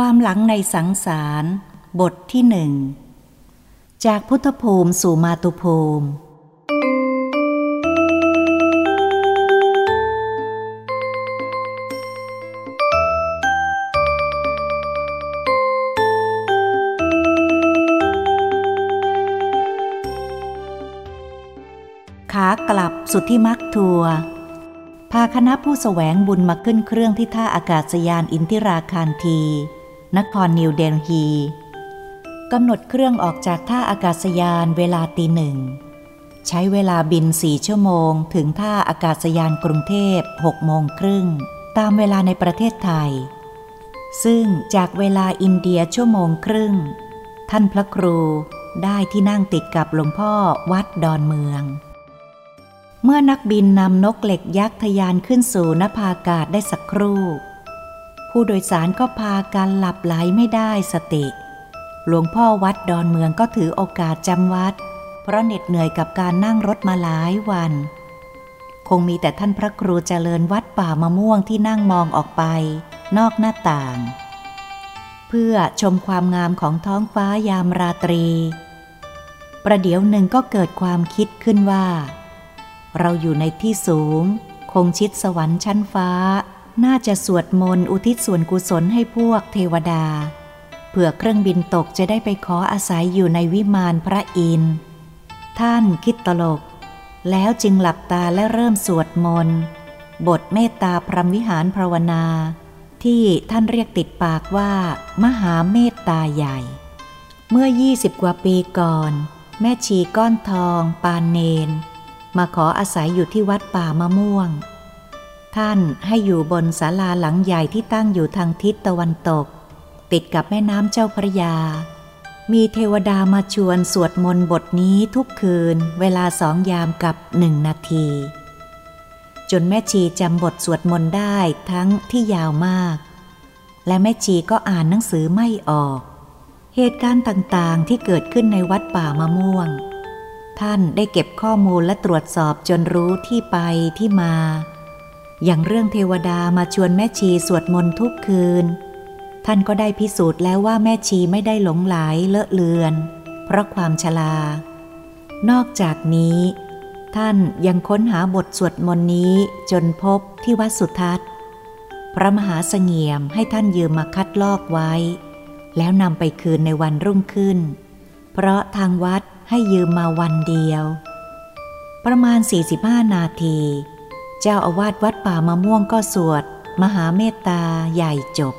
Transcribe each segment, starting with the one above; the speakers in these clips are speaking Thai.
ความหลังในสังสาร บทที่หนึ่ง จากพุทธภูมิสู่มาตุภูมิ ขากลับสุทธิมักทัวร์พาคณะผู้สแสวงบุญมาขึ้นเครื่องที่ท่าอากาศยานอินทิราคารที นครนิวเดลฮีกำหนดเครื่องออกจากท่าอากาศยานเวลาตีหนึ่ง ใช้เวลาบินสี่ชั่วโมง ถึงท่าอากาศยานกรุงเทพหกโมงครึ่ง ตามเวลาในประเทศไทย ซึ่งจากเวลาอินเดียชั่วโมงครึ่ง ท่านพระครูได้ที่นั่งติดกับหลวงพ่อวัดดอนเมือง เมื่อนักบินนำนกเหล็กยักษ์ทยานขึ้นสู่นภาอากาศได้สักครู่ ผู้โดยสารก็พากันหลับไหลไม่ได้สติ หลวงพ่อวัดดอนเมืองก็ถือโอกาสจำวัด เพราะเหน็ดเหนื่อยกับการนั่งรถมาหลายวัน คงมีแต่ท่านพระครูเจริญวัดป่ามะม่วงที่นั่งมองออกไป นอกหน้าต่าง เพื่อชมความงามของท้องฟ้ายามราตรี ประเดี๋ยวหนึ่งก็เกิดความคิดขึ้นว่า เราอยู่ในที่สูง คงชิดสวรรค์ชั้นฟ้า น่าจะสวดมนต์อุทิศส่วนกุศลให้พวกเทวดา เผื่อเครื่องบินตกจะได้ไปขออาศัยอยู่ในวิมานพระอินทร์ท่านคิดตลก แล้วจึงหลับตาและเริ่มสวดมนต์บทเมตตาพรหมวิหารภาวนา ที่ท่านเรียกติดปากว่า มหาเมตตาใหญ่ เมื่อ 20 กว่าปีก่อน แม่ชีก้อนทอง ปานเนน มาขออาศัยอยู่ที่วัดป่ามะม่วง ท่านให้อยู่บนศาลาหลังใหญ่ที่ตั้งอยู่ทางทิศตะวันตก ติดกับแม่น้ำเจ้าพระยา มีเทวดามาชวนสวดมนต์บทนี้ทุกคืนเวลาสองยามกับหนึ่งนาที จนแม่ชีจำบทสวดมนต์ได้ทั้งที่ยาวมาก และแม่ชีก็อ่านหนังสือไม่ออก เหตุการณ์ต่างๆที่เกิดขึ้นในวัดป่ามะม่วง ท่านได้เก็บข้อมูลและตรวจสอบจนรู้ที่ไปที่มา อย่างเรื่องเทวดามาชวนแม่ชีสวดมนต์ทุกคืน ท่านก็ได้พิสูจน์แล้วว่าแม่ชีไม่ได้หลงไหลเลอะเลือน เพราะความชรานอกจากนี้ ท่านยังค้นหาบทสวดมนต์นี้จนพบที่วัดสุทัศน์ พระมหาเสงี่ยมให้ท่านยืมมาคัดลอกไว้ แล้วนำไปคืนในวันรุ่งขึ้น เพราะทางวัดให้ยืมมาวันเดียว ประมาณ 45 นาที เจ้าอาวาสวัดป่ามะม่วงก็สวด มหาเมตตาใหญ่จบ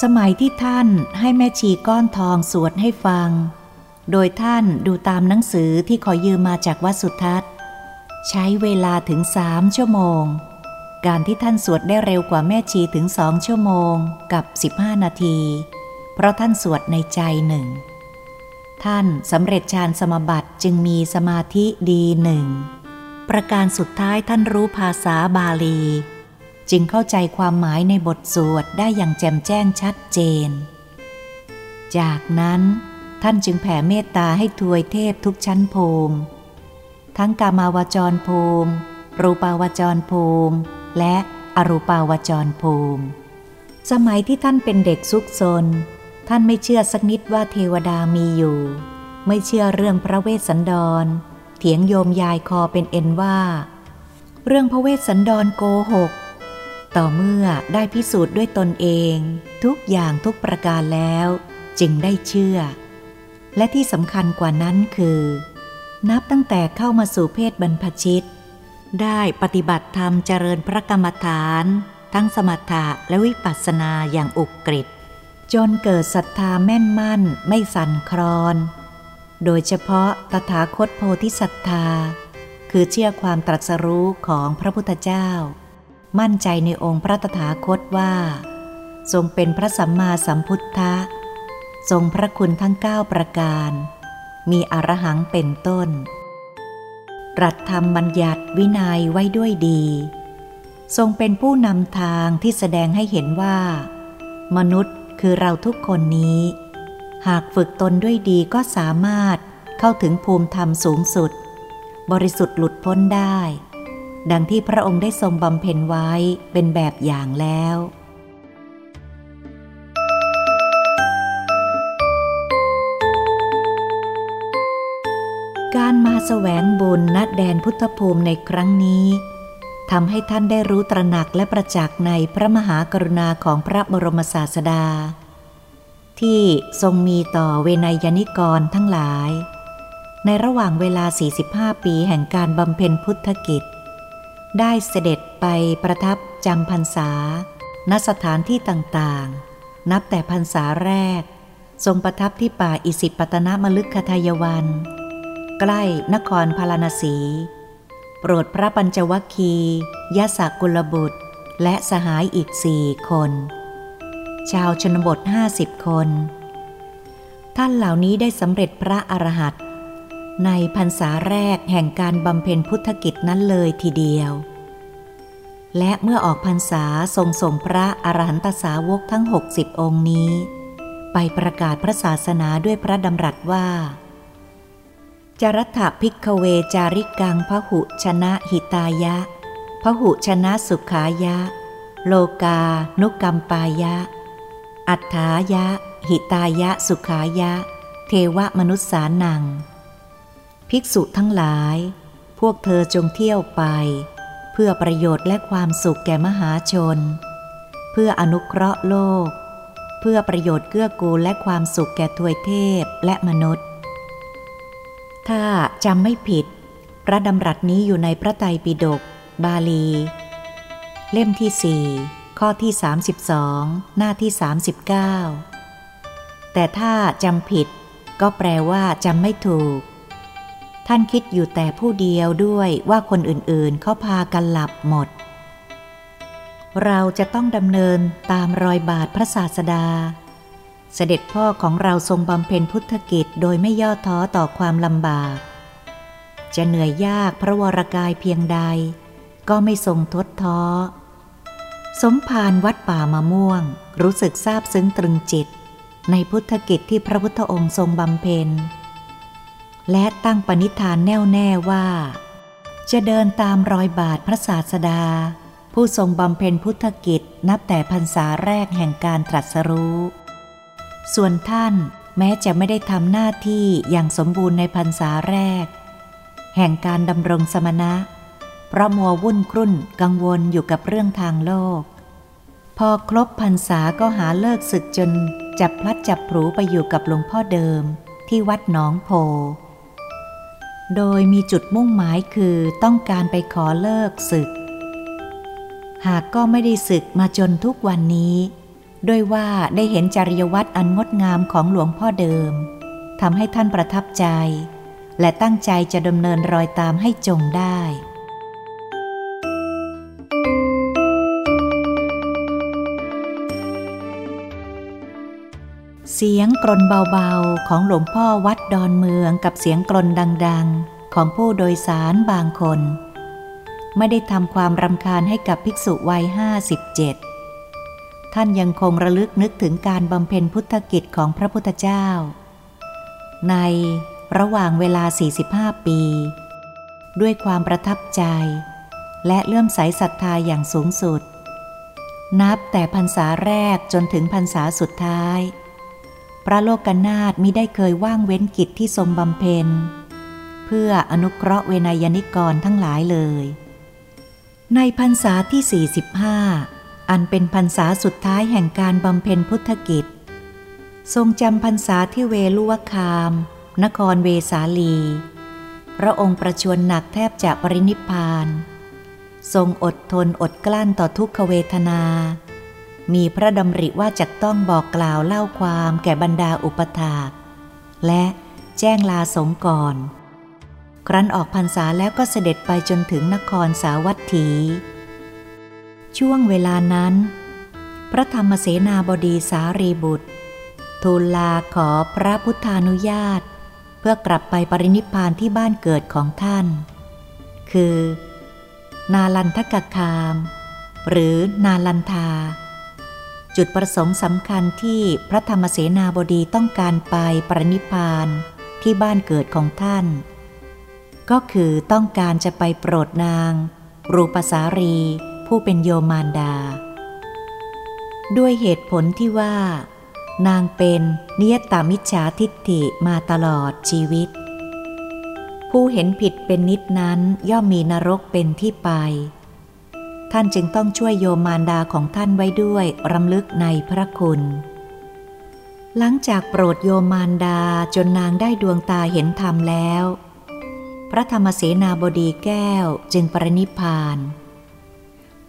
สมัยที่ท่านให้แม่ชีก้อนทองสวดให้ฟัง โดยท่านดูตามหนังสือที่ขอยืมมาจากวัดสุทัศน์ ใช้เวลาถึงสามชั่วโมง การที่ท่านสวดได้เร็วกว่าแม่ชีถึงสองชั่วโมงกับ 15 นาที เพราะท่านสวดในใจหนึ่งท่านสำเร็จฌานสมบัติจึงมีสมาธิดีหนึ่ง ประการสุดท้ายท่านรู้ภาษาบาลี จึงเข้าใจความหมายในบทสวดได้อย่างแจ่มแจ้งชัดเจน จากนั้นท่านจึงแผ่เมตตาให้ทวยเทพทุกชั้นภูมิทั้งกามาวจรภูมิ รูปาวจรภูมิ และอรูปาวจรภูมิ สมัยที่ท่านเป็นเด็กซุกซน ท่านไม่เชื่อสักนิดว่าเทวดามีอยู่ ไม่เชื่อเรื่องพระเวสสันดร เถียงโยมยายคอเป็นเอ็นว่า เรื่องพระเวสสันดรโกหก ต่อเมื่อได้พิสูจน์ด้วยตนเอง ทุกอย่างทุกประการแล้ว จึงได้เชื่อ และที่สำคัญกว่านั้นคือ นับตั้งแต่เข้ามาสู่เพศบรรพชิต ได้ปฏิบัติธรรมเจริญพระกรรมฐาน ทั้งสมถะและวิปัสสนาอย่างอุกฤษจนเกิดศรัทธาแม่นมั่นไม่สั่นคลอน โดยเฉพาะตถาคตโพธิศรัทธา คือเชื่อความตรัสรู้ของพระพุทธเจ้า มั่นใจในองค์พระตถาคตว่า ทรงเป็นพระสัมมาสัมพุทธะ ทรงพระคุณทั้งเก้าประการ มีอรหังเป็นต้น ตรัสธรรมบัญญัติวินัยไว้ด้วยดี ทรงเป็นผู้นำทางที่แสดงให้เห็นว่า มนุษย์คือเราทุกคนนี้ หากฝึกตนด้วยดีก็สามารถเข้าถึงภูมิธรรมสูงสุด บริสุทธิ์หลุดพ้นได้ ดังที่พระองค์ได้ทรงบำเพ็ญไว้เป็นแบบอย่างแล้ว การมาแสวงบุญณแดนพุทธภูมิในครั้งนี้ทำให้ท่านได้รู้ตระหนักและประจักษ์ในพระมหากรุณาของพระบรมศาสดา ที่ทรงมีต่อเวนยนิกรทั้งหลาย ในระหว่างเวลา 45 ปีแห่งการบำเพ็ญพุทธกิจ ได้เสด็จไปประทับจำพรรษา ณสถานที่ต่างๆ นับแต่พรรษาแรก ทรงประทับที่ป่าอิสิปตนมลึกคทายวัน ใกล้นครพาราณสี โปรดพระปัญจวัคคียะสากุลบุตร และสหายอีกสี่คน ชาวชนบทห้าสิบคน ท่านเหล่านี้ได้สำเร็จพระอรหันต์ในพรรษาแรกแห่งการบำเพ็ญพุทธกิจนั้นเลยทีเดียว และเมื่อออกพรรษาทรงส่งพระอรหันตสาวกทั้งหกสิบองค์นี้ ไปประกาศพระศาสนาด้วยพระดำรัสว่า จรัฐพิกเวจาริกังพหุชนะหิตายะพหุชนะสุขายะ โลกานุกรรมปายะ อัฏฐายะ หิตายะ สุขายะ เทวมนุษสานัง ภิกษุทั้งหลาย พวกเธอจงเที่ยวไป เพื่อประโยชน์และความสุขแก่มหาชน เพื่ออนุเคราะห์โลก เพื่อประโยชน์เกื้อกูลและความสุขแก่ทวยเทพและมนุษย์ ถ้าจำไม่ผิด พระดำรัสนี้อยู่ในพระไตรปิฎกบาลี เล่มที่สี่ ข้อที่ 32 หน้าที่ 39 แต่ถ้าจำผิดก็แปลว่าจำไม่ถูก ท่านคิดอยู่แต่ผู้เดียวด้วยว่าคนอื่นๆเขาพากันหลับหมด เราจะต้องดำเนินตามรอยบาทพระศาสดา เสด็จพ่อของเราทรงบำเพ็ญพุทธกิจโดยไม่ย่อท้อต่อความลำบาก จะเหนื่อยยากพระวรากายเพียงใด ก็ไม่ทรงทดท้อ สมภารวัดป่ามะม่วงรู้สึกซาบซึ้งตรึงจิต ในพุทธกิจที่พระพุทธองค์ทรงบำเพ็ญ และตั้งปณิธานแน่วแน่ว่า จะเดินตามรอยบาทพระศาสดา ผู้ทรงบำเพ็ญพุทธกิจนับแต่พรรษาแรกแห่งการตรัสรู้ ส่วนท่านแม้จะไม่ได้ทำหน้าที่อย่างสมบูรณ์ในพรรษาแรก แห่งการดำรงสมณะ เพราะมัววุ่นครุ่นกังวลอยู่กับเรื่องทางโลก พอครบพรรษาก็หาเลิกศึกจนจับพลัดจับผูไปอยู่กับหลวงพ่อเดิมที่วัดหนองโพ โดยมีจุดมุ่งหมายคือต้องการไปขอเลิกศึก หากก็ไม่ได้ศึกมาจนทุกวันนี้ ด้วยว่าได้เห็นจริยวัตรอันงดงามของหลวงพ่อเดิมทำให้ท่านประทับใจ และตั้งใจจะดำเนินรอยตามให้จงได้ เสียงกรนเบาๆของหลวงพ่อวัดดอนเมืองกับเสียงกรนดังๆ ของผู้โดยสารบางคน ไม่ได้ทำความรำคาญให้กับภิกษุวัยห้าสิบเจ็ดท่านยังคงระลึกนึกถึงการบำเพ็ญพุทธกิจของพระพุทธเจ้า ในระหว่างเวลา 45 ปี ด้วยความประทับใจ และเลื่อมใสศรัทธาอย่างสูงสุด นับแต่พรรษาแรกจนถึงพรรษาสุดท้าย พระโลกนาถมิได้เคยว่างเว้นกิจที่ทรงบำเพ็ญ เพื่ออนุเคราะห์เวนยนิกรทั้งหลายเลย ในพรรษาที่ 45 อันเป็นพรรษาสุดท้ายแห่งการบำเพ็ญพุทธกิจ ทรงจำพรรษาที่เวลุวคาม นครเวสาลี พระองค์ประชวรหนักแทบจะปรินิพาน ทรงอดทนอดกลั้นต่อทุกขเวทนา มีพระดำริว่าจะต้องบอกกล่าวเล่าความแก่บรรดาอุปถาและแจ้งลาสงก่อน ครั้นออกพรรษาแล้วก็เสด็จไปจนถึงนครสาวัตถี ช่วงเวลานั้น พระธรรมเสนาบดีสารีบุตร ทูลลาขอพระพุทธานุญาต เพื่อกลับไปปรินิพานที่บ้านเกิดของท่าน คือ นาลันทกคาม หรือนาลันทา จุดประสงค์สำคัญที่พระธรรมเสนาบดีต้องการไปปรินิพานที่บ้านเกิดของท่าน ก็คือต้องการจะไปโปรดนาง รูปสารี ผู้เป็นโยมารดา ด้วยเหตุผลที่ว่า นางเป็นเนิยตามิจฉาทิฏฐิมาตลอดชีวิต ผู้เห็นผิดเป็นนิดนั้นย่อมมีนรกเป็นที่ไป ท่านจึงต้องช่วยโยมมารดาของท่านไว้ด้วยรำลึกในพระคุณ หลังจากโปรดโยมมารดาจนนางได้ดวงตาเห็นธรรมแล้ว พระธรรมเสนาบดีแก้วจึงปรินิพาน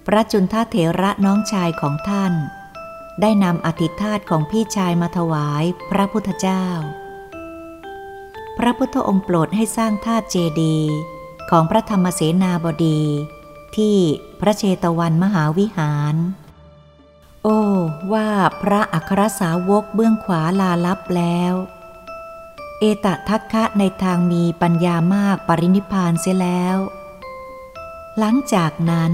พระจุนทเถระน้องชายของท่าน ได้นำอธิธาตของพี่ชายมาถวายพระพุทธเจ้า พระพุทธองค์โปรดให้สร้างธาตุเจดีย์ของพระธรรมเสนาบดี ที่พระเชตวันมหาวิหาร โอ้ ว่าพระอัครสาวกเบื้องขวาลาลับแล้ว เอตทัคคะในทางมีปัญญามากปรินิพานเสียแล้ว หลังจากนั้น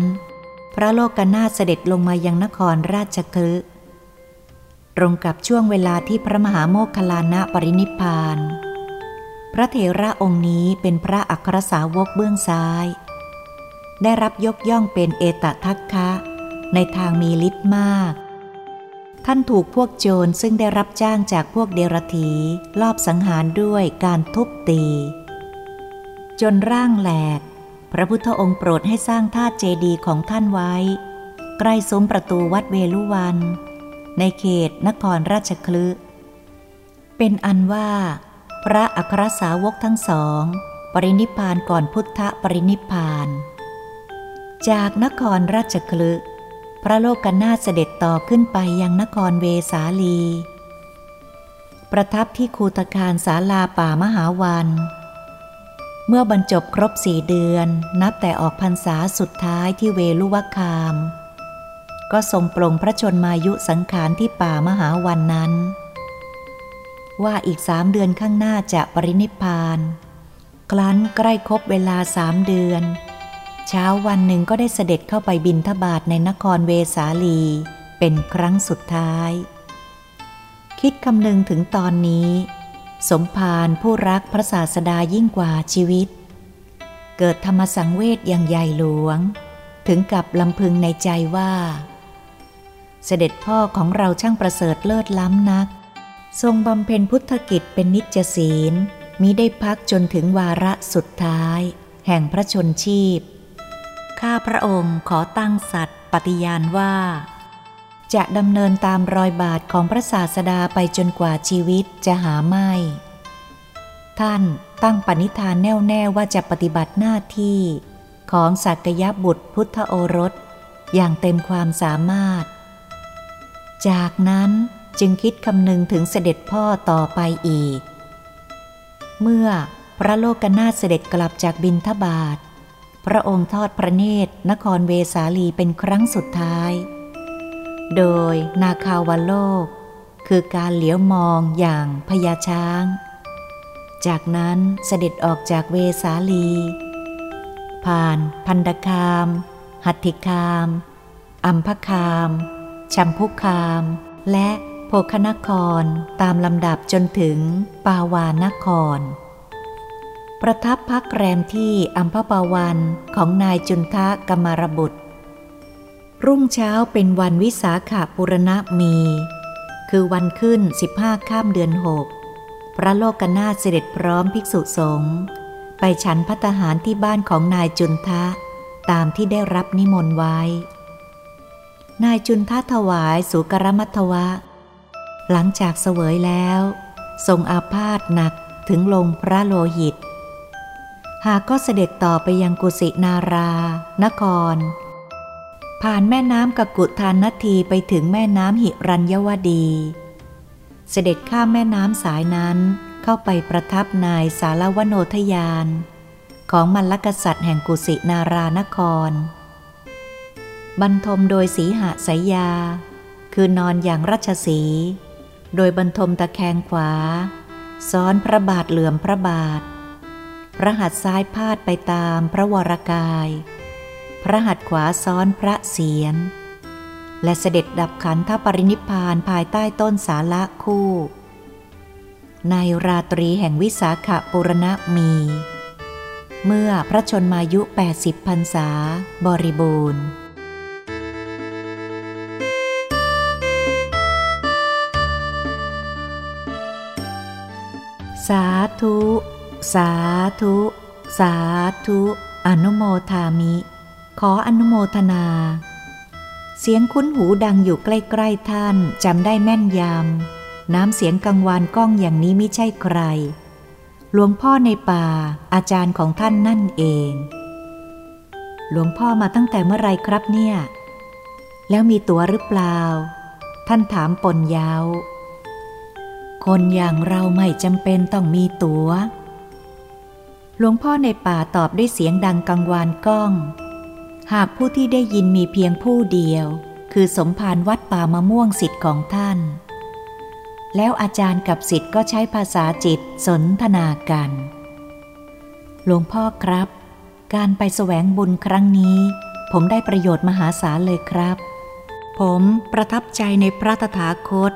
พระโลกนาถเสด็จลงมายังนครราชคลึตรงกับช่วงเวลาที่พระมหาโมคคลานะปรินิพาน พระเถระองค์นี้เป็นพระอัครสาวกเบื้องซ้าย ได้รับยกย่องเป็นเอตทัคคะ ในทางมีฤทธิ์มาก ท่านถูกพวกโจรซึ่งได้รับจ้างจากพวกเดรธีลอบสังหารด้วยการทุบตี จนร่างแหลก พระพุทธองค์โปรดให้สร้างท่าเจดีย์ของท่านไว้ ใกล้ซุ้มประตูวัดเวลุวัน ในเขตนครราชคลึเป็นอันว่า พระอัครสาวกทั้งสอง ปรินิพานก่อนพุทธปรินิพาน จากนครราชคลึพระโลกกนาเสด็จต่อขึ้นไปยังนครเวสาลี ประทับที่คูตคารสาลาป่ามหาวัน เมื่อบรรจบครบสี่เดือนนับแต่ออกพรรษาสุดท้ายที่เวลุวคาม ก็ทรงปรงพระชนมายุสังขารที่ป่ามหาวันนั้น ว่าอีกสามเดือนข้างหน้าจะปรินิพานครั้นใกล้ครบเวลาสามเดือน เช้าวันหนึ่งก็ได้เสด็จเข้าไปบินทบาทในนครเวสาลี เป็นครั้งสุดท้าย คิดคำนึงถึงตอนนี้ สมภารผู้รักพระศาสดายิ่งกว่าชีวิต เกิดธรรมสังเวชอย่างใหญ่หลวง ถึงกับลำพึงในใจว่า เสด็จพ่อของเราช่างประเสริฐเลิศล้ำนัก ทรงบำเพ็ญพุทธกิจเป็นนิจศีลมิได้พักจนถึงวาระสุดท้าย แห่งพระชนชีพ ข้าพระองค์ขอตั้งสัตว์ปฏิญาณว่า จะดำเนินตามรอยบาทของพระศาสดาไปจนกว่าชีวิตจะหาไม่ ท่านตั้งปณิธานแน่วแน่ว่าจะปฏิบัติหน้าที่ของสักยบุตรพุทธโอรส อย่างเต็มความสามารถ จากนั้นจึงคิดคำนึงถึงเสด็จพ่อต่อไปอีก เมื่อพระโลกนาถเสด็จกลับจากบินทบาท พระองค์ทอดพระเนตรนครเวสาลีเป็นครั้งสุดท้าย โดยนาคาวโลก คือการเหลียวมองอย่างพญาช้าง จากนั้นเสด็จออกจากเวสาลี ผ่านพันดคาม หัตถิคาม อัมพคามชัมพุคาม และโภคนครตามลำดับจนถึงปาวานคร ประทับพักแรมที่อัมพปาวันของนายจุนทะกมารบุตร รุ่งเช้าเป็นวันวิสาขาปุรณะมี คือวันขึ้นสิบห้าข้ามเดือนหกพระโลกนาเสด็จพร้อมภิกษุสงฆ์ไปฉันพัตหารที่บ้านของนายจุนทะ ตามที่ได้รับนิมนต์ไว้ นายจุนทะถวายสุกรมัทวะ หลังจากเสวยแล้ว ทรงอาพาธหนักถึงลงพระโลหิต หากก็เสด็จต่อไปยังกุสินารา นคร ผ่านแม่น้ำกกุทานนทีไปถึงแม่น้ำหิรัญยวดี เสด็จข้ามแม่น้ำสายนั้นเข้าไปประทับนายสารวโนทยาน ของมรรคษัตริย์แห่งกุสินารานคร บรรทมโดยสีหะสายยา คือนอนอย่างรัชสี โดยบรรทมตะแคงขวา ซ้อนพระบาทเหลื่อมพระบาท พระหัตถ์ซ้ายพาดไปตามพระวรากาย พระหัตถ์ขวาซ้อนพระเสียร และเสด็จดับขันธปรินิพานภายใต้ต้นสาละคู่ ในราตรีแห่งวิสาขปุรณมี เมื่อพระชนมายุ 80พรรษา บริบูรณ์สาธุ สาธุ สาธุ อนุโมทามิ ขออนุโมทนา เสียงคุ้นหูดังอยู่ใกล้ๆท่านจำได้แม่นยำน้ำเสียงกังวานก้องอย่างนี้ไม่ใช่ใคร หลวงพ่อในป่า อาจารย์ของท่านนั่นเอง หลวงพ่อมาตั้งแต่เมื่อไรครับเนี่ย แล้วมีตั๋วหรือเปล่า ท่านถามปนยาวคนอย่างเราไม่จำเป็นต้องมีตัว๋ว หลวงพ่อในป่าตอบด้วยเสียงดังกังวานก้อง หากผู้ที่ได้ยินมีเพียงผู้เดียว คือสมภารวัดป่ามะม่วงสิทธิ์ของท่าน แล้วอาจารย์กับสิทธิ์ก็ใช้ภาษาจิตสนทนากัน หลวงพ่อครับ การไปแสวงบุญครั้งนี้ ผมได้ประโยชน์มหาศาลเลยครับ ผมประทับใจในพระตถาคต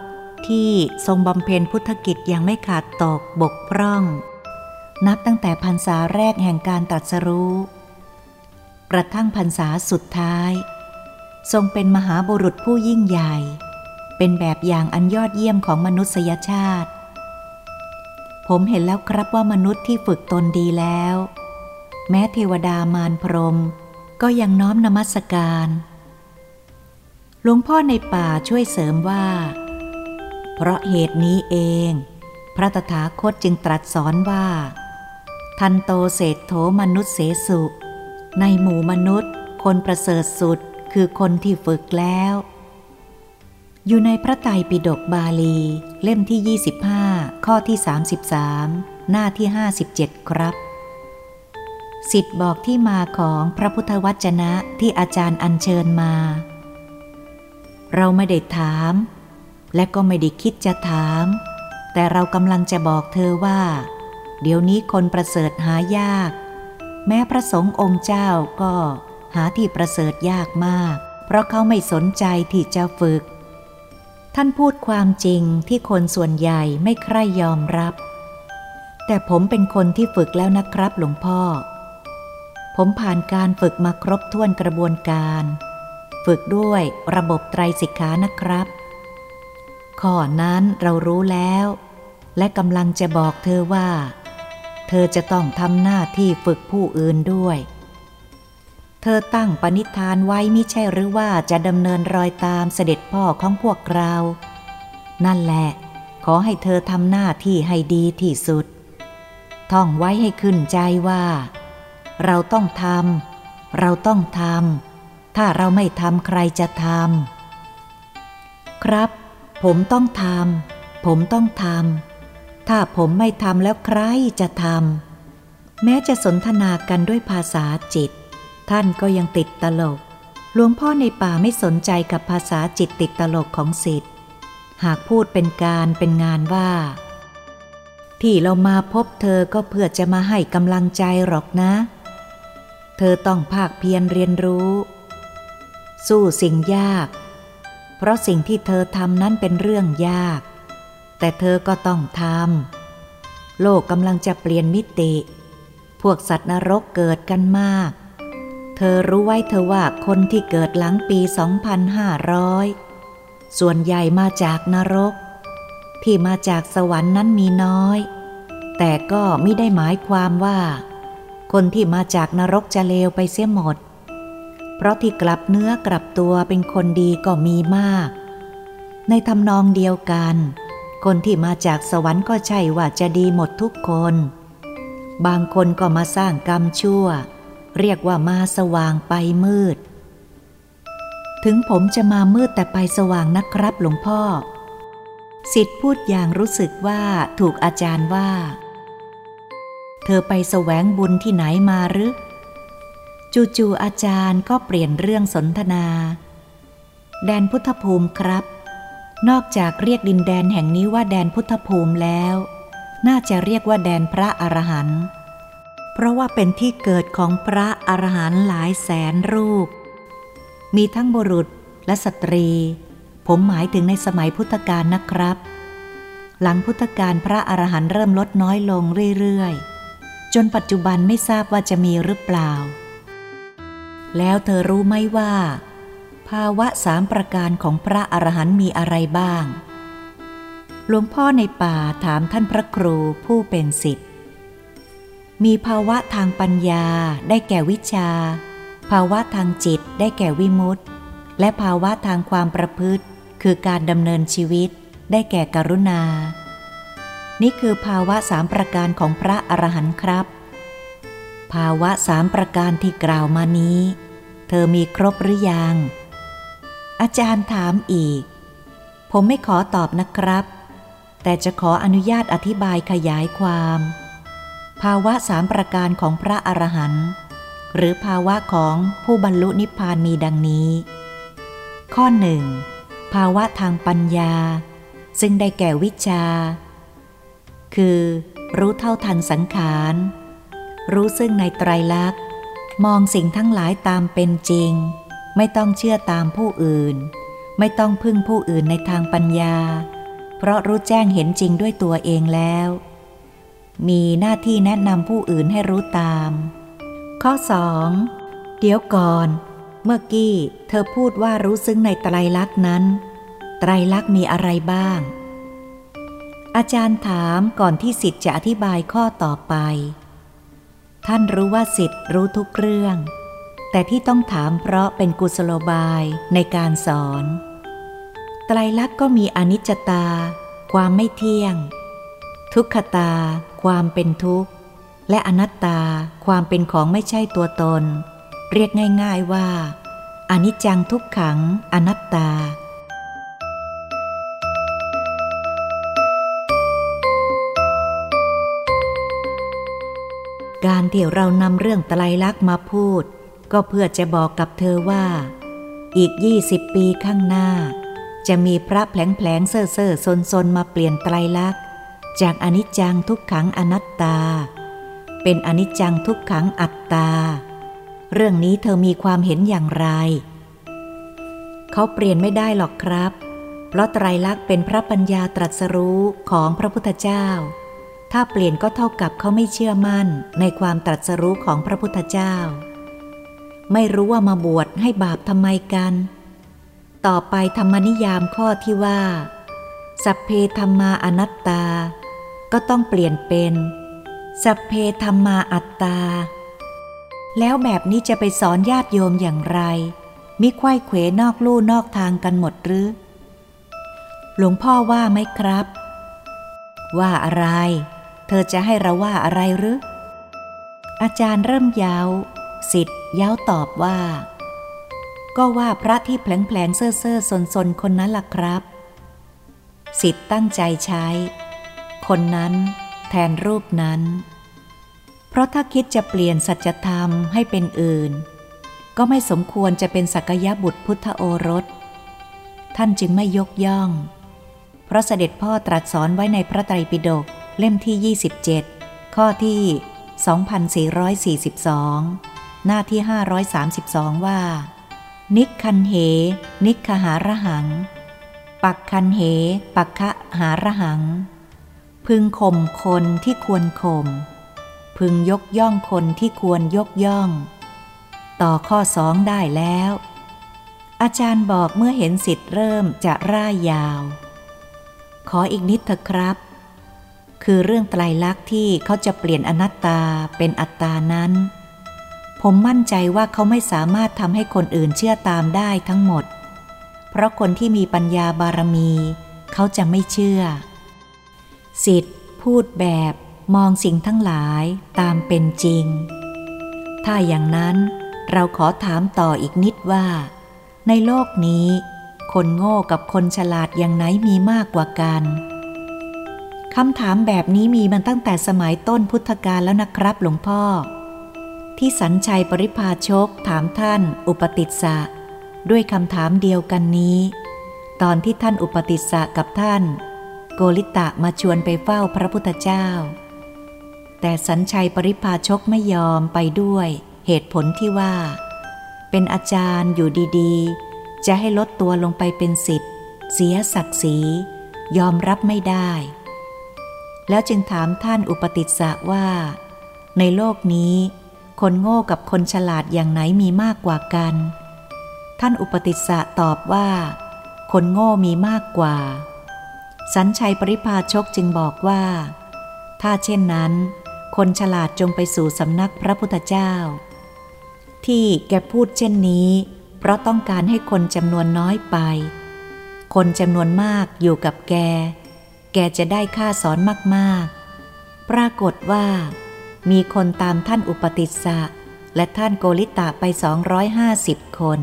ที่ทรงบำเพ็ญพุทธกิจอย่างไม่ขาดตกบกพร่อง นับตั้งแต่พรรษาแรกแห่งการตรัสรู้ กระทั่งพรรษาสุดท้าย ทรงเป็นมหาบุรุษผู้ยิ่งใหญ่ เป็นแบบอย่างอันยอดเยี่ยมของมนุษยชาติ ผมเห็นแล้วครับว่ามนุษย์ที่ฝึกตนดีแล้ว แม้เทวดามารพรม ก็ยังน้อมนมัสการหลวงพ่อในป่าช่วยเสริมว่า เพราะเหตุนี้เอง พระตถาคตจึงตรัสสอนว่า ทันโตเศษโถมนุษย์เสสุ ในหมู่มนุษย์ คนประเสริฐสุดคือคนที่ฝึกแล้ว อยู่ในพระไตรปิฎกบาลี เล่มที่ 25 ข้อที่ 33 หน้าที่ 57 ครับสิทธิ์บอกที่มาของพระพุทธวจนะที่อาจารย์อัญเชิญมา เราไม่ได้ถาม และก็ไม่ได้คิดจะถาม แต่เรากำลังจะบอกเธอว่า เดี๋ยวนี้คนประเสริฐหายาก แม้พระสงฆ์องค์เจ้าก็หาที่ประเสริฐยากมาก เพราะเขาไม่สนใจที่จะฝึก ท่านพูดความจริงที่คนส่วนใหญ่ไม่ใคร่ยอมรับ แต่ผมเป็นคนที่ฝึกแล้วนะครับหลวงพ่อ ผมผ่านการฝึกมาครบถ้วนกระบวนการ ฝึกด้วยระบบไตรสิกขานะครับ ข้อนั้นเรารู้แล้ว และกำลังจะบอกเธอว่า อจะต้องทำหน้าที่ฝึกผู้อื่นด้วย เธอตั้งปณิธานไว้มิใช่หรือว่าจะดำเนินรอยตามเสด็จพ่อของพวกเรา นั่นแหละ ขอให้เธอทำหน้าที่ให้ดีที่สุด ท่องไว้ให้ขึ้นใจว่า เราต้องทำเราต้องทำถ้าเราไม่ทำใครจะทำครับ ผมต้องทำผมต้องทำ ถ้าผมไม่ทำแล้วใครจะทำแม้จะสนทนากันด้วยภาษาจิต ท่านก็ยังติดตลก หลวงพ่อในป่าไม่สนใจกับภาษาจิตติดตลกของสิทธิ์ หากพูดเป็นการเป็นงานว่า ที่เรามาพบเธอก็เพื่อจะมาให้กำลังใจหรอกนะ เธอต้องภาคเพียรเรียนรู้ สู้สิ่งยาก เพราะสิ่งที่เธอทำนั้นเป็นเรื่องยาก แต่เธอก็ต้องทำ โลกกำลังจะเปลี่ยนมิติ พวกสัตว์นรกเกิดกันมาก เธอรู้ไว้เธอว่าคนที่เกิดหลังปี 2500 ส่วนใหญ่มาจากนรก ที่มาจากสวรรค์นั้นมีน้อย แต่ก็ไม่ได้หมายความว่า คนที่มาจากนรกจะเลวไปเสียหมด เพราะที่กลับเนื้อกลับตัวเป็นคนดีก็มีมาก ในทำนองเดียวกัน คนที่มาจากสวรรค์ก็ใช่ว่าจะดีหมดทุกคน บางคนก็มาสร้างกรรมชั่ว เรียกว่ามาสว่างไปมืด ถึงผมจะมามืดแต่ไปสว่างนะครับหลวงพ่อ สิทธิ์พูดอย่างรู้สึกว่าถูกอาจารย์ว่า เธอไปแสวงบุญที่ไหนมาหรือจู่ๆอาจารย์ก็เปลี่ยนเรื่องสนทนา แดนพุทธภูมิครับ นอกจากเรียกดินแดนแห่งนี้ว่าแดนพุทธภูมิแล้ว น่าจะเรียกว่าแดนพระอรหันต์เพราะว่าเป็นที่เกิดของพระอรหันต์หลายแสนรูป มีทั้งบุรุษและสตรี ผมหมายถึงในสมัยพุทธกาลนะครับ หลังพุทธกาลพระอรหันต์เริ่มลดน้อยลงเรื่อยๆ จนปัจจุบันไม่ทราบว่าจะมีหรือเปล่า แล้วเธอรู้ไหมว่า ภาวะสามประการของพระอรหันต์มีอะไรบ้าง หลวงพ่อในป่าถามท่านพระครูผู้เป็นสิทธิ์มีภาวะทางปัญญาได้แก่วิชา ภาวะทางจิตได้แก่วิมุตติ และภาวะทางความประพฤติ คือการดำเนินชีวิต ได้แก่กรุณา นี่คือภาวะสามประการของพระอรหันต์ครับ ภาวะสามประการที่กล่าวมานี้ เธอมีครบหรือยัง อาจารย์ถามอีก ผมไม่ขอตอบนะครับ แต่จะขออนุญาตอธิบายขยายความ ภาวะสามประการของพระอรหันต์หรือภาวะของผู้บรรลุนิพพานมีดังนี้ ข้อหนึ่งภาวะทางปัญญา ซึ่งได้แก่วิชา คือ รู้เท่าทันสังขาร รู้ซึ่งในไตรลักษณ์ มองสิ่งทั้งหลายตามเป็นจริง ไม่ต้องเชื่อตามผู้อื่น ไม่ต้องพึ่งผู้อื่นในทางปัญญา เพราะรู้แจ้งเห็นจริงด้วยตัวเองแล้ว มีหน้าที่แนะนำผู้อื่นให้รู้ตาม ข้อสองเดี๋ยวก่อน เมื่อกี้เธอพูดว่ารู้ซึ้งในไตรลักษณ์นั้น ไตรลักษณ์มีอะไรบ้าง อาจารย์ถามก่อนที่สิทธิ์จะอธิบายข้อต่อไป ท่านรู้ว่าสิทธิ์รู้ทุกเรื่อง แต่ที่ต้องถามเพราะเป็นกุศโลบายในการสอน ไตรลักษณ์ก็มีอนิจจตา ความไม่เที่ยง ทุกขตา ความเป็นทุกข์ และอนัตตา ความเป็นของไม่ใช่ตัวตน เรียกง่าย ๆว่าอนิจจังทุกขัง อนัตตาการที่เรานำเรื่องไตรลักษณ์มาพูด ก็เพื่อจะบอกกับเธอว่า อีกยี่สิบปีข้างหน้า จะมีพระแผลงแผลงเซ่อเซ่อซนซนมาเปลี่ยนไตรลักษณ์ จากอนิจจังทุกขังอนัตตา เป็นอนิจจังทุกขังอัตตา เรื่องนี้เธอมีความเห็นอย่างไร เขาเปลี่ยนไม่ได้หรอกครับ เพราะไตรลักษณ์เป็นพระปัญญาตรัสรู้ของพระพุทธเจ้าถ้าเปลี่ยนก็เท่ากับเขาไม่เชื่อมั่นในความตรัสรู้ของพระพุทธเจ้า ไม่รู้ว่ามาบวชให้บาปทำไมกัน ต่อไปธรรมนิยามข้อที่ว่า สัพเพธรรมาอนัตตา ก็ต้องเปลี่ยนเป็น สัพเพธรรมาอัตตา แล้วแบบนี้จะไปสอนญาติโยมอย่างไร มิไขว้เขวนอกลู่นอกทางกันหมดหรือ หลวงพ่อว่าไหมครับ ว่าอะไร เธอจะให้เราว่าอะไรหรือ อาจารย์เริ่มย้าสิทธิ ย้าตอบว่า ก็ว่าพระที่แผลงแผลงเซ่อเซ่อซนซนคนนั้นล่ะครับ สิทธิ์ตั้งใจใช้ คนนั้นแทนรูปนั้น เพราะถ้าคิดจะเปลี่ยนสัจธรรมให้เป็นอื่น ก็ไม่สมควรจะเป็นสักยะบุตรพุทธโอรส ท่านจึงไม่ยกย่อง เพราะเสด็จพ่อตรัสสอนไว้ในพระไตรปิฎกเล่มที่ 27 ข้อที่ 2442 หน้าที่ 532 ว่า นิคันเห นิคหาระหัง ปักคันเห ปักคะหาระหัง พึงข่มคนที่ควรข่ม พึงยกย่องคนที่ควรยกย่อง ต่อข้อสองได้แล้ว อาจารย์บอกเมื่อเห็นสิทธิ์เริ่มจะร่ายยาว ขออีกนิดเถอะครับคือเรื่องไตรลักษณ์ที่เขาจะเปลี่ยนอนัตตาเป็นอัตตานั้น ผมมั่นใจว่าเขาไม่สามารถทำให้คนอื่นเชื่อตามได้ทั้งหมด เพราะคนที่มีปัญญาบารมี เขาจะไม่เชื่อ สิทธิ์ พูดแบบมองสิ่งทั้งหลายตามเป็นจริง ถ้าอย่างนั้นเราขอถามต่ออีกนิดว่า ในโลกนี้ คนโง่กับคนฉลาดอย่างไหนมีมากกว่ากันคำถามแบบนี้มีมาตั้งแต่สมัยต้นพุทธกาลแล้วนะครับหลวงพ่อ ที่สัญชัยปริพาชกถามท่านอุปติสสะด้วยคำถามเดียวกันนี้ ตอนที่ท่านอุปติสสะกับท่าน โกริตะมาชวนไปเฝ้าพระพุทธเจ้า แต่สัญชัยปริพาชกไม่ยอมไปด้วยเหตุผลที่ว่า เป็นอาจารย์อยู่ดีๆ จะให้ลดตัวลงไปเป็นสิทธิ์เสียศักดิ์ศรียอมรับไม่ได้ แล้วจึงถามท่านอุปติสสะว่า ในโลกนี้ คนโง่กับคนฉลาดอย่างไหนมีมากกว่ากัน ท่านอุปติสสะตอบว่า คนโง่มีมากกว่า สัญชัยปริพาชกจึงบอกว่า ถ้าเช่นนั้น คนฉลาดจงไปสู่สำนักพระพุทธเจ้า ที่แกพูดเช่นนี้ เพราะต้องการให้คนจำนวนน้อยไป คนจำนวนมากอยู่กับแก แกจะได้ค่าสอนมากๆ ปรากฏว่า มีคนตามท่านอุปติสสะและท่านโกริตะไป 250 คน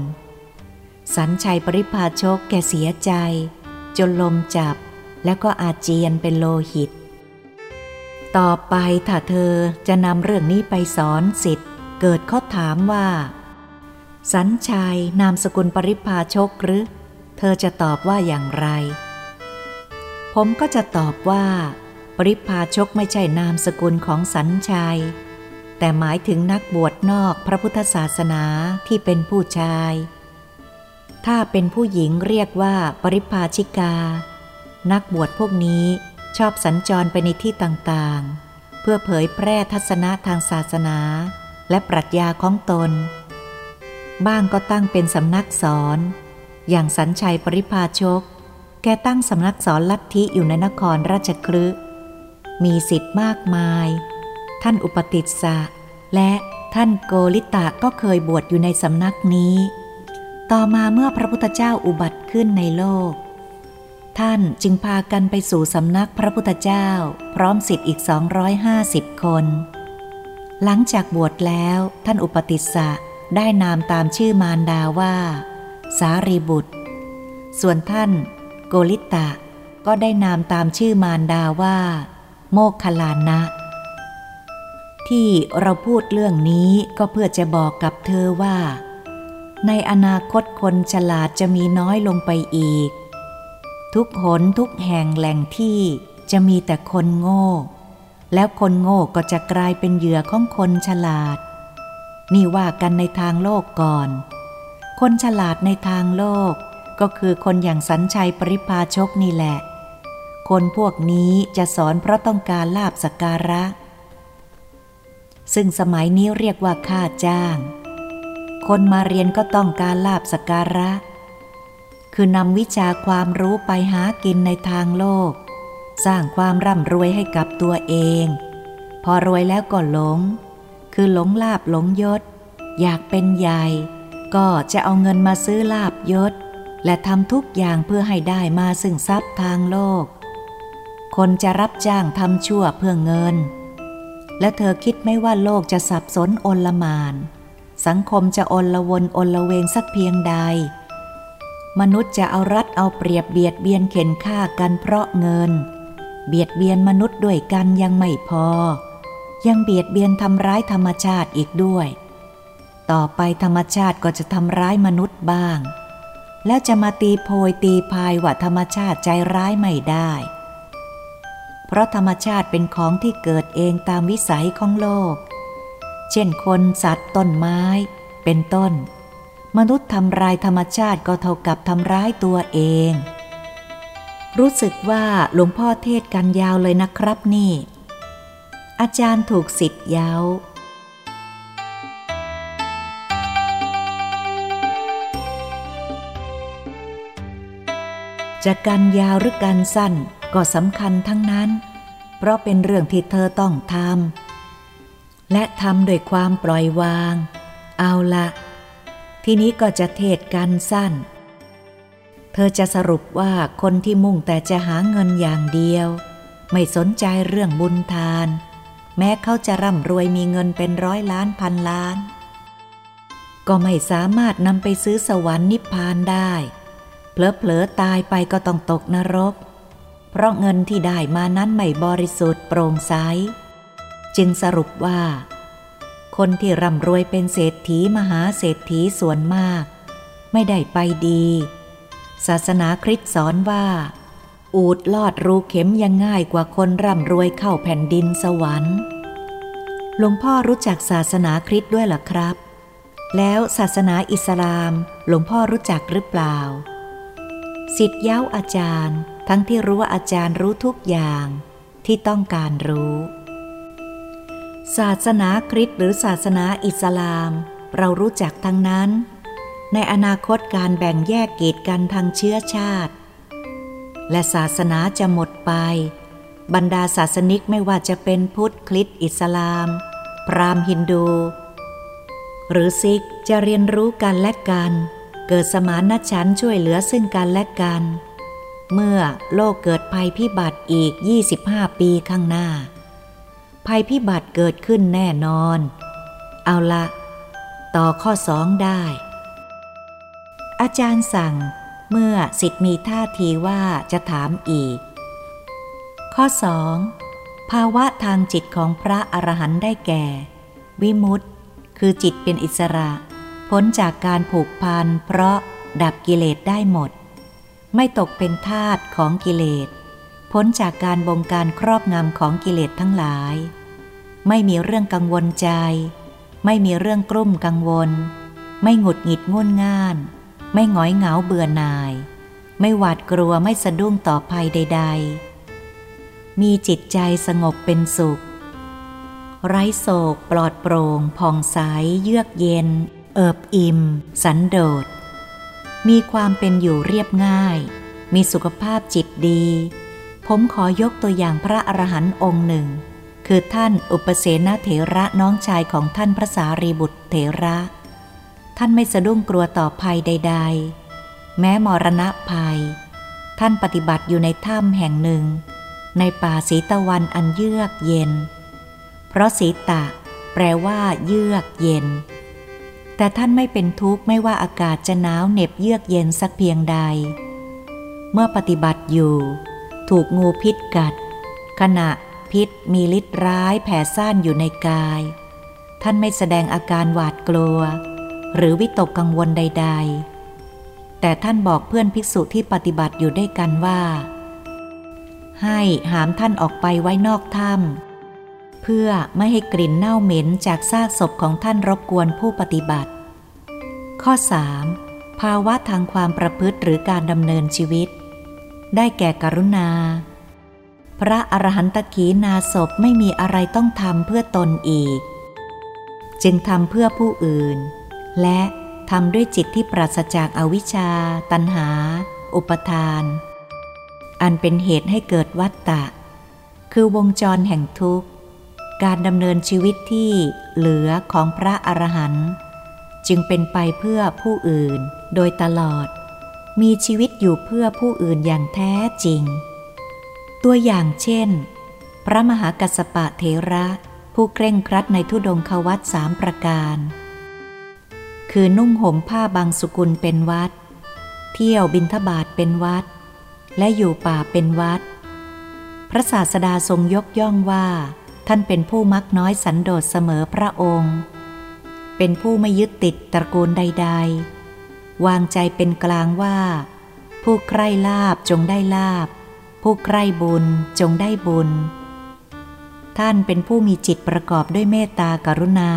สัญชัยปริพาชกแกเสียใจ จนลมจับแล้วก็อาเจียนเป็นโลหิต ต่อไปถ้าเธอจะนำเรื่องนี้ไปสอนสิทธิ์ เกิดเขาถามว่า สัญชัยนามสกุลปริพาชกหรือ เธอจะตอบว่าอย่างไร ผมก็จะตอบว่า ปริพาชกไม่ใช่นามสกุลของสัญชัย แต่หมายถึงนักบวชนอกพระพุทธศาสนาที่เป็นผู้ชาย ถ้าเป็นผู้หญิงเรียกว่าปริพาชิกา นักบวชพวกนี้ชอบสัญจรไปในที่ต่างๆ เพื่อเผยแพร่ทัศนะทางศาสนา และปรัชญาของตน บ้างก็ตั้งเป็นสำนักสอน อย่างสัญชัยปริพาชก แกตั้งสำนักสอนลัทธิอยู่ในนครราชคลึ มีสิทธิ์มากมาย ท่านอุปติสสะและท่านโกลิตะก็เคยบวชอยู่ในสำนักนี้ ต่อมาเมื่อพระพุทธเจ้าอุบัติขึ้นในโลก ท่านจึงพากันไปสู่สำนักพระพุทธเจ้า พร้อมสิทธิ์อีก 250 คน หลังจากบวชแล้วท่านอุปติสสะได้นามตามชื่อมารดาว่า สารีบุตร ส่วนท่าน โกลิตะก็ได้นามตามชื่อมารดาว่า โมกขลานะ ที่เราพูดเรื่องนี้ก็เพื่อจะบอกกับเธอว่า ในอนาคตคนฉลาดจะมีน้อยลงไปอีก ทุกหนทุกแห่งแหล่งที่จะมีแต่คนโง่ แล้วคนโง่ก็จะกลายเป็นเหยื่อของคนฉลาด นี่ว่ากันในทางโลกก่อน คนฉลาดในทางโลกก็คือคนอย่างสัญชัยปริพาชกนี่แหละ คนพวกนี้จะสอนเพราะต้องการลาบสการะ ซึ่งสมัยนี้เรียกว่าค่าจ้าง คนมาเรียนก็ต้องการลาบสการะ คือนำวิชาความรู้ไปหากินในทางโลก สร้างความร่ำรวยให้กับตัวเอง พอรวยแล้วก็หลง คือหลงลาบหลงยศ อยากเป็นใหญ่ ก็จะเอาเงินมาซื้อลาบยศและทำทุกอย่างเพื่อให้ได้มาซึ่งทรัพย์ทางโลก คนจะรับจ้างทำชั่วเพื่อเงิน และเธอคิดไม่ว่าโลกจะสับสนอนละมาน สังคมจะอนละวนอนละเวงสักเพียงใด มนุษย์จะเอารัดเอาเปรียบเบียดเบียนเข็นฆ่ากันเพราะเงิน เบียดเบียนมนุษย์ด้วยกันยังไม่พอ ยังเบียดเบียนทำร้ายธรรมชาติอีกด้วย ต่อไปธรรมชาติก็จะทำร้ายมนุษย์บ้าง แล้วจะมาตีโพยตีพายว่าธรรมชาติใจร้ายไม่ได้ เพราะธรรมชาติเป็นของที่เกิดเองตามวิสัยของโลก เช่นคนสัตว์ต้นไม้ เป็นต้น มนุษย์ทำลายธรรมชาติก็เท่ากับทำร้ายตัวเอง รู้สึกว่าหลวงพ่อเทศกันยาวเลยนะครับนี่ อาจารย์ถูกสิทธิ์ยาวจะกันยาวหรือกันสั้น ก็สำคัญทั้งนั้น เพราะเป็นเรื่องที่เธอต้องทำและทำโดยความปล่อยวาง เอาละทีนี้ก็จะเทศกันสั้น เธอจะสรุปว่าคนที่มุ่งแต่จะหาเงินอย่างเดียว ไม่สนใจเรื่องบุญทาน แม้เขาจะร่ำรวยมีเงินเป็นร้อยล้านพันล้าน ก็ไม่สามารถนำไปซื้อสวรรค์นิพพานได้เผลอๆตายไปก็ต้องตกนรก เพราะเงินที่ได้มานั้นไม่บริสุทธิ์โปร่งใส จึงสรุปว่า คนที่ร่ำรวยเป็นเศรษฐีมหาเศรษฐีส่วนมาก ไม่ได้ไปดี ศาสนาคริสต์สอนว่า อูดลอดรูเข็มยังง่ายกว่าคนร่ำรวยเข้าแผ่นดินสวรรค์ หลวงพ่อรู้จักศาสนาคริสต์ด้วยหรอครับ แล้วศาสนาอิสลามหลวงพ่อรู้จักหรือเปล่า สิทธิ์เย้าอาจารย์ ทั้งที่รู้ว่าอาจารย์รู้ทุกอย่างที่ต้องการรู้ ศาสนาคริสต์หรือศาสนาอิสลาม เรารู้จักทั้งนั้น ในอนาคตการแบ่งแยกกีดกันทางเชื้อชาติ และศาสนาจะหมดไป บรรดาศาสนิกไม่ว่าจะเป็นพุทธคริสต์อิสลาม พราหมณ์ฮินดู หรือซิกจะเรียนรู้กันและกัน เกิดสมานฉันช่วยเหลือซึ่งกันและกัน เมื่อโลกเกิดภัยพิบัติอีก 25 ปีข้างหน้า ภัยพิบัติเกิดขึ้นแน่นอน เอาละ ต่อข้อสองได้ อาจารย์สั่งเมื่อสิทธิ์มีท่าทีว่าจะถามอีก ข้อสองภาวะทางจิตของพระอรหันต์ได้แก่ วิมุตติคือจิตเป็นอิสระ พ้นจากการผูกพันเพราะดับกิเลสได้หมด ไม่ตกเป็นทาตของกิเลส พ้นจากการบงการครอบงำของกิเลสทั้งหลาย ไม่มีเรื่องกังวลใจ ไม่มีเรื่องกลุ่มกังวล ไม่หงุดหงิดงุนง่าน ไม่หงอยเหงาเบื่อหน่าย ไม่หวาดกลัวไม่สะดุ้งต่อภัยใด ๆ มีจิตใจสงบเป็นสุข ไร้โศกปลอดโปร่งผ่องใสเยือกเย็น เอิบอิ่ม สันโดษ มีความเป็นอยู่เรียบง่าย มีสุขภาพจิตดี ผมขอยกตัวอย่างพระอรหันต์องค์หนึ่ง คือท่านอุปเสนเถระน้องชายของท่านพระสารีบุตรเถระ ท่านไม่สะดุ้งกลัวต่อภัยใด ๆ แม้มรณะภัย ท่านปฏิบัติอยู่ในถ้ำแห่งหนึ่ง ในป่าสีตะวันอันเยือกเย็น เพราะสีตะ แปลว่า เยือกเย็น แต่ท่านไม่เป็นทุกข์ไม่ว่าอากาศจะหนาวเหน็บเยือกเย็นสักเพียงใด เมื่อปฏิบัติอยู่ ถูกงูพิษกัด ขณะพิษมีฤทธิ์ร้ายแผ่ซ่านอยู่ในกาย ท่านไม่แสดงอาการหวาดกลัว หรือวิตกกังวลใด ๆ แต่ท่านบอกเพื่อนภิกษุที่ปฏิบัติอยู่ด้วยกันว่า ให้หามท่านออกไปไว้นอกถ้ำ เพื่อไม่ให้กลิ่นเน่าเหม็นจากซากศพของท่านรบกวนผู้ปฏิบัติ ข้อ 3. ภาวะทางความประพฤติหรือการดำเนินชีวิต ได้แก่กรุณา พระอรหันตขีนาศพไม่มีอะไรต้องทำเพื่อตนอีก จึงทำเพื่อผู้อื่น และทำด้วยจิตที่ปราศจากอาวิชชา ตัณหา อุปทาน อันเป็นเหตุให้เกิดวัฏฏะคือวงจรแห่งทุกข์ การดำเนินชีวิตที่เหลือของพระอรหันต์จึงเป็นไปเพื่อผู้อื่นโดยตลอด มีชีวิตอยู่เพื่อผู้อื่นอย่างแท้จริง ตัวอย่างเช่น พระมหากัสปะเทระผู้เคร่งครัดในทุดงควัตสามประการ คือนุ่งห่มผ้าบางสุกุลเป็นวัด เที่ยวบินทบาทเป็นวัด และอยู่ป่าเป็นวัด พระศาสดาทรงยกย่องว่า ท่านเป็นผู้มักน้อยสันโดษเสมอพระองค์ เป็นผู้ไม่ยึดติดตระกูลใด ๆ วางใจเป็นกลางว่า ผู้ใคร่ลาบจงได้ลาบ ผู้ใคร่บุญจงได้บุญ ท่านเป็นผู้มีจิตประกอบด้วยเมตตากรุณา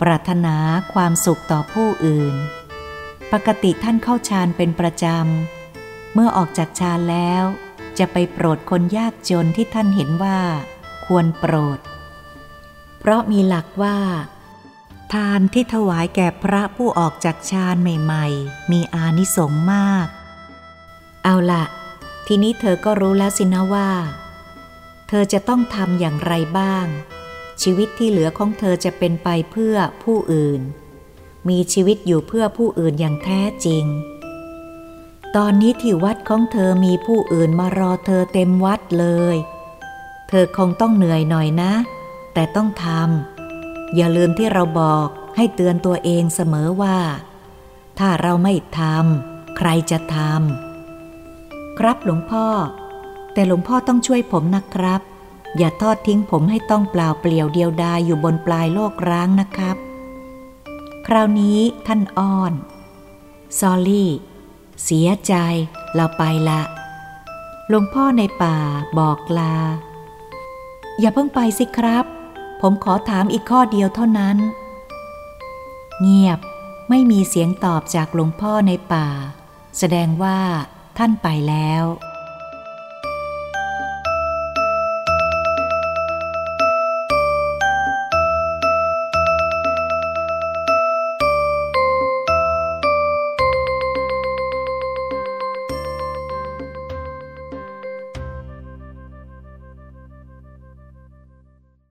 ปรารถนาความสุขต่อผู้อื่น ปกติท่านเข้าฌานเป็นประจำ เมื่อออกจากฌานแล้วจะไปโปรดคนยากจนที่ท่านเห็นว่า ควรโปรด เพราะมีหลักว่า ทานที่ถวายแก่พระผู้ออกจากฌานใหม่ๆ มีอานิสงส์มาก เอาละทีนี้เธอก็รู้แล้วสินะว่า เธอจะต้องทำอย่างไรบ้าง ชีวิตที่เหลือของเธอจะเป็นไปเพื่อผู้อื่น มีชีวิตอยู่เพื่อผู้อื่นอย่างแท้จริงตอนนี้ที่วัดของเธอมีผู้อื่นมารอเธอเต็มวัดเลย เธอคงต้องเหนื่อยหน่อยนะ แต่ต้องทำอย่าลืมที่เราบอกให้เตือนตัวเองเสมอว่า ถ้าเราไม่ทำใครจะทำครับหลวงพ่อ แต่หลวงพ่อต้องช่วยผมนะครับ อย่าทอดทิ้งผมให้ต้องเปล่าเปลี่ยวเดียวดายอยู่บนปลายโลกร้างนะครับ คราวนี้ท่านอ้อนซอลี่ เสียใจเราไปละหลวงพ่อในป่าบอกลา อย่าเพิ่งไปสิครับ ผมขอถามอีกข้อเดียวเท่านั้น เงียบไม่มีเสียงตอบจากหลวงพ่อในป่า แสดงว่าท่านไปแล้ว